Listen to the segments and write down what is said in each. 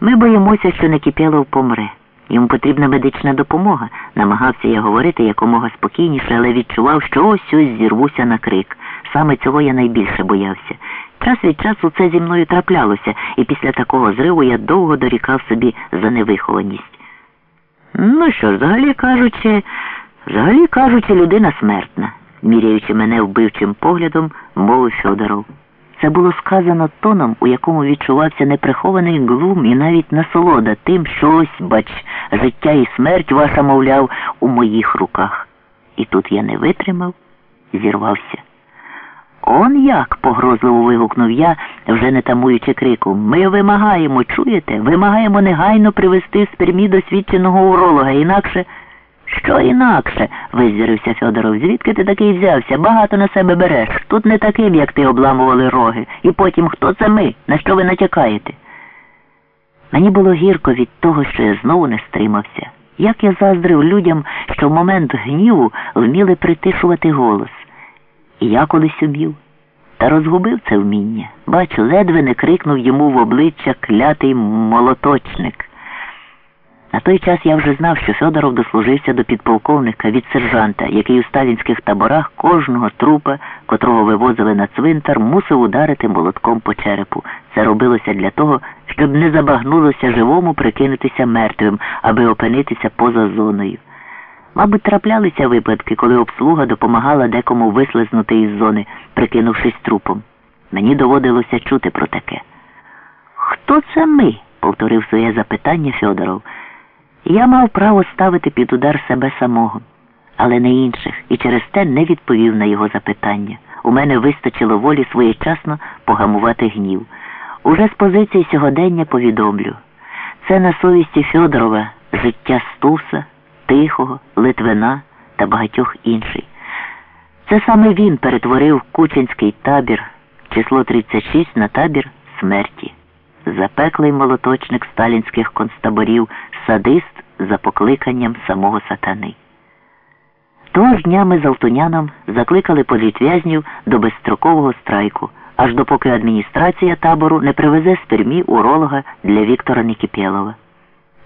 Ми боїмося, що Некіпєлов помре. Йому потрібна медична допомога. Намагався я говорити якомога спокійніше, але відчував, що ось ось зірвуся на крик. Саме цього я найбільше боявся. Час від часу це зі мною траплялося, і після такого зриву я довго дорікав собі за невихованість. Ну що ж, взагалі кажучи, взагалі кажучи, людина смертна, міряючи мене вбивчим поглядом, мовив Федоров. Це було сказано тоном, у якому відчувався неприхований глум і навіть насолода тим, що ось, бач, життя і смерть ваша, мовляв, у моїх руках. І тут я не витримав, зірвався. Он як? погрозливо вигукнув я, вже не тамуючи крику. Ми вимагаємо, чуєте? Вимагаємо негайно привезти з пермі досвідченого уролога, інакше. Що інакше? визірився Федоров. Звідки ти такий взявся? Багато на себе береш. Тут не таким, як ти обламували роги. І потім хто це ми? На що ви натякаєте? Мені було гірко від того, що я знову не стримався. Як я заздрив людям, що в момент гніву вміли притишувати голос. І я колись умів. Та розгубив це вміння. Бачу, ледве не крикнув йому в обличчя клятий молоточник. На той час я вже знав, що Федоров дослужився до підполковника від сержанта, який у сталінських таборах кожного трупа, котрого вивозили на цвинтар, мусив ударити молотком по черепу. Це робилося для того, щоб не забагнулося живому прикинутися мертвим, аби опинитися поза зоною. Мабуть, траплялися випадки, коли обслуга допомагала декому вислизнути із зони, прикинувшись трупом. Мені доводилося чути про таке. Хто це ми? повторив своє запитання Федоров. Я мав право ставити під удар себе самого, але не інших, і через те не відповів на його запитання. У мене вистачило волі своєчасно погамувати гнів. Уже з позиції сьогодення повідомлю. Це на совісті Федорова життя Стуса, Тихого, Литвина та багатьох інших. Це саме він перетворив Кучинський табір, число 36 на табір смерті. Запеклий молоточник сталінських концтаборів, садист за покликанням самого сатани. Того ж дня ми з Алтуняном закликали політв'язнів до безстрокового страйку, аж допоки адміністрація табору не привезе з Пермі уролога для Віктора Нікіпєлова.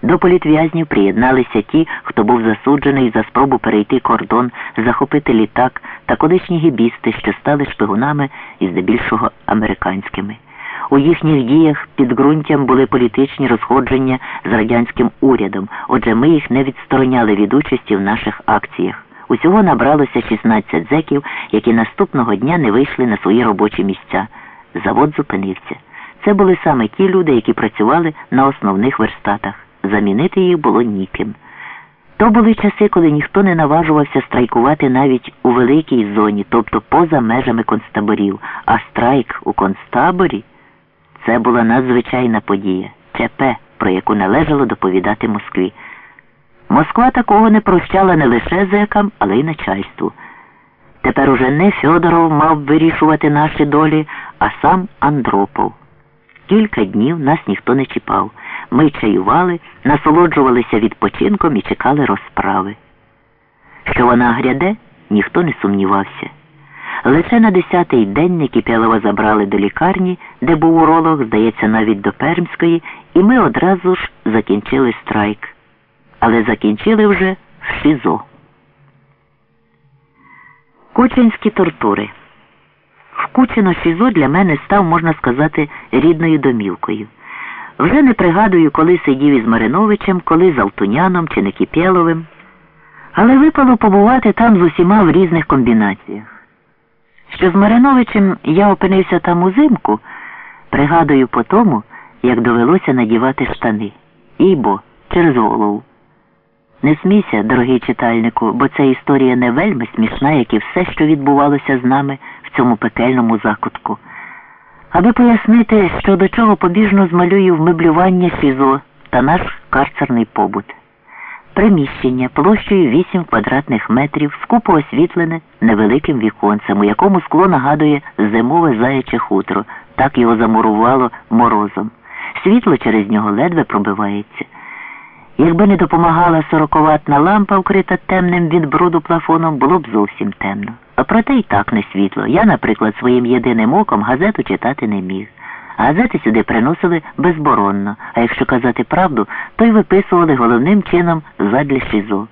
До політв'язнів приєдналися ті, хто був засуджений за спробу перейти кордон, захопити літак та колишні гібісти, що стали шпигунами і здебільшого американськими. У їхніх діях під ґрунтям були політичні розходження з радянським урядом, отже, ми їх не відстороняли від участі в наших акціях. Усього набралося 16 зеків, які наступного дня не вийшли на свої робочі місця. Завод зупинився. Це були саме ті люди, які працювали на основних верстатах. Замінити їх було ніким. То були часи, коли ніхто не наважувався страйкувати навіть у великій зоні, тобто поза межами концтаборів, а страйк у концтаборі. Це була надзвичайна подія, ЧП, про яку належало доповідати Москві. Москва такого не прощала не лише зекам, але й начальству. Тепер уже не Фьодоров мав вирішувати наші долі, а сам Андропов. Кілька днів нас ніхто не чіпав. Ми чаювали, насолоджувалися відпочинком і чекали розправи. Що вона гряде, ніхто не сумнівався. Лише на десятий день Никіпєлова забрали до лікарні, де був уролог, здається, навіть до Пермської, і ми одразу ж закінчили страйк. Але закінчили вже в ШІЗО. Кучинські тортури. В Кучино ШІЗО для мене став, можна сказати, рідною домівкою. Вже не пригадую, коли сидів із Мариновичем, коли з Алтуняном чи Никіпєловим. Але випало побувати там з усіма в різних комбінаціях. Що з Мариновичем я опинився там узимку, пригадую по тому, як довелося надівати штани. Ібо, через голову. Не смійся, дорогий читальнику, бо ця історія не вельми смішна, як і все, що відбувалося з нами в цьому пекельному закутку. Аби пояснити, що до чого побіжно змалюю вмеблювання СІЗО та наш карцерний побут. Приміщення площею 8 квадратних метрів скупо освітлене невеликим віконцем, у якому скло нагадує зимове заяче хутро, так його замурувало морозом. Світло через нього ледве пробивається. Якби не допомагала сороковатна лампа, вкрита темним від бруду плафоном, було б зовсім темно. А проте й так не світло. Я, наприклад, своїм єдиним оком газету читати не міг. Газети сюди приносили безборонно, а якщо казати правду, то й виписували головним чином задля ШІЗО.